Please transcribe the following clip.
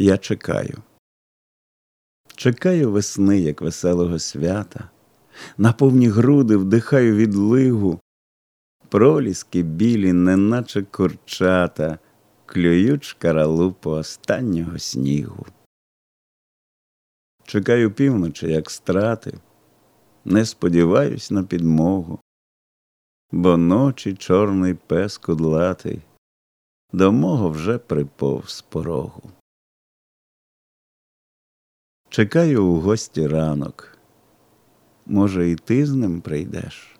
Я чекаю. Чекаю весни, як веселого свята, на повні груди вдихаю відлигу, проліски білі, неначе курчата, клюють шкаралупу останнього снігу. Чекаю півночі, як страти, не сподіваюсь на підмогу, бо ночі чорний пес кудлатий до мого вже приповз порогу. Чекаю у гості ранок. Може, і ти з ним прийдеш?